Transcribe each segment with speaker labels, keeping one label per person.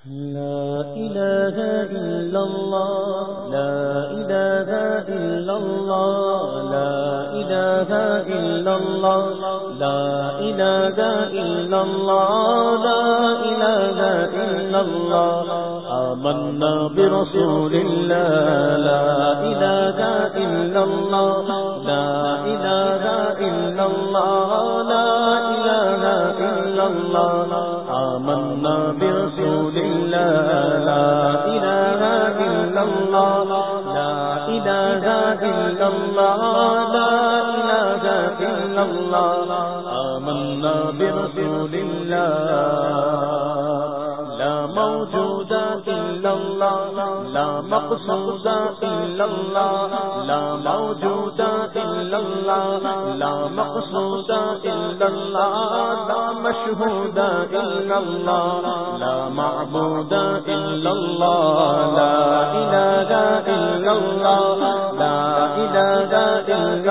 Speaker 1: لا إله إلا الله، لا إله إلا الله، لا إله إلا الله، لا إله إلا الله، لا إله إلا الله. آمنا برسول الله، لا إله إلا الله، لا إله إلا الله، لا إله إلا الله. آمنا برسول إلا الله لا إله إلا الله. آمنا برسول الله. لا موجود إلا الله. لا مقصود إلا الله. لا موجود إلا الله. لا مقصود إلا الله. لا مشهود إلا الله. لا معبود إلا الله. لا إله إلا الله. لا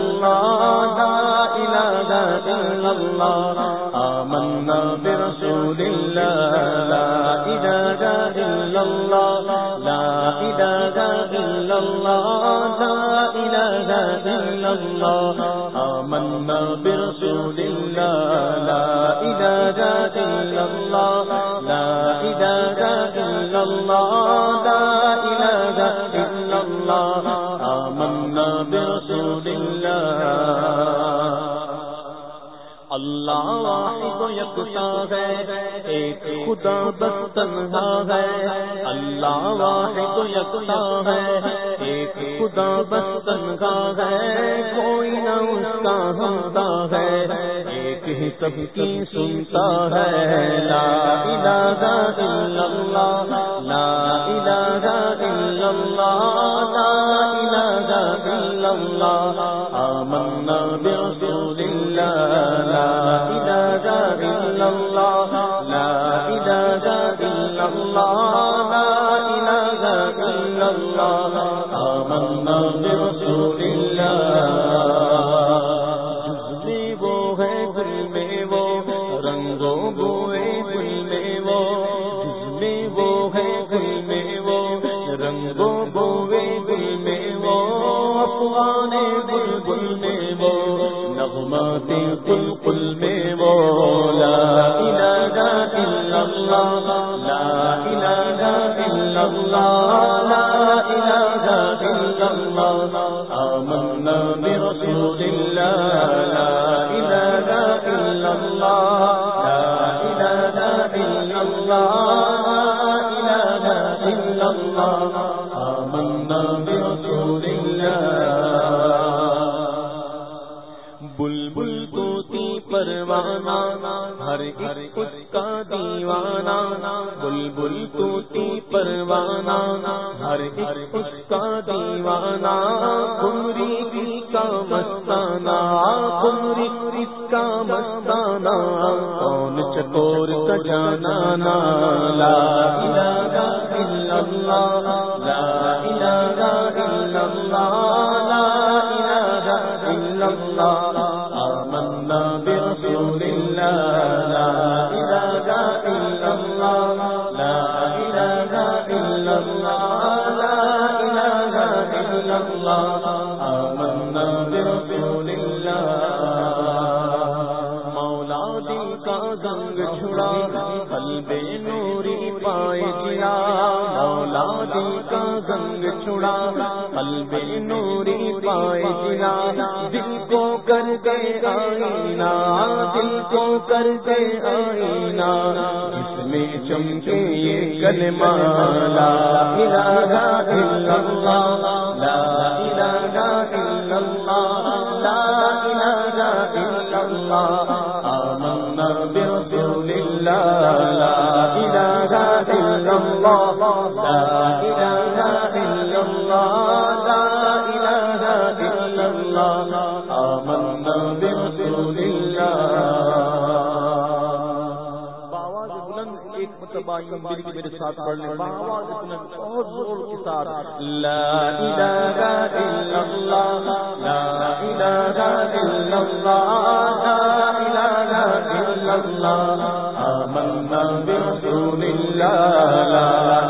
Speaker 1: إلا الله لا إله إلا الله آمنا برسول الله لا إله إلا الله لا إله إلا الله لا إله إلا الله آمنا برسول الله لا إله إلا الله لا إله إلا الله اللہ واحد یکتا ہے، ایک خدا بس تنہا ہے۔ اللہ واحد یکتا ہے، ایک خدا بس تنہا ہے۔ کوئی نہ اس کا ہوتا ہے، ایک ہی سب کی سنتا ہے۔ لا الہ الا اللہ، لا الہ الا اللہ، لا الہ الا اللہ۔ آمنا برسول إلا آمنا برسول وہ ہے گل میں وہ رنگوں بوئے گل میں وہ۔ وہ ہے گل میں وہ رنگوں بوئے گل میں وہ۔ افغان گل گل میں وہ، نغمات میں وہ۔ لا الہ الا اللہ، لا الہ الا اللہ۔ بلبل توتی پروانہ، ہر ایک اس کا دیوانہ. بلبل توتی پروانہ، ہر ایک اس کا دیوانہ. کمری کی کا مستانہ، کمری اس کا مستانہ. کون چکور کا جانا لا الہ الا اللہ، لا الہ الا اللہ، لا الہ الا اللہ، آمنا برسول لا لا لا مولا دل کا زنگ چھڑا قلب نوری پائے دیا دل کو کر گئے آئینہ، دل کو کر گئے آئینہ۔ اس میں چمکے یہ کلمہ، لا الہ الا اللہ۔
Speaker 2: مل کے میرے ساتھ پڑھ لیں۔ بہت زور کے ساتھ۔
Speaker 1: لا الہ الا اللہ۔ لا الہ الا اللہ لا الہ الا اللہ۔ آمنا برسول اللہ۔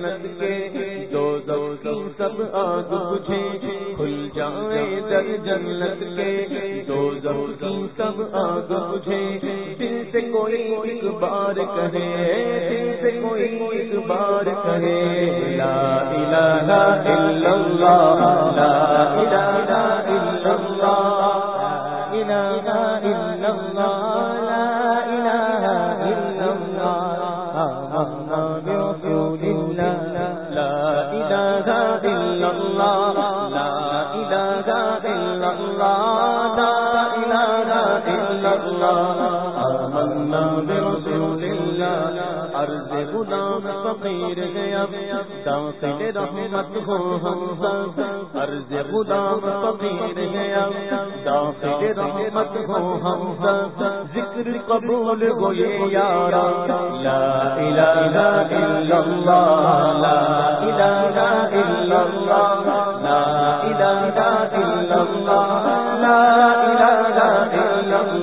Speaker 1: جنت کے دو دو کی سب آگ بجھے کھل جائے در جنت کے دو دو کی سب آگ بجھے دل سے کوئی ایک بار کہے، دل سے کوئی ایک بار کہے، لا الہ الا اللہ، لا الہ الا اللہ، لا الہ الا اللہ، لا الہ الا اللہ۔ عرض غلام فقیر گیا داخل رحمت ہو ہم عرض غلام فقیر گیا داخل رحمت ہو ہم ذکر قبول ہو یہ یارا، لا الہ الا اللہ، لا الہ الا اللہ، لا الہ الا اللہ، لا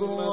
Speaker 1: محمد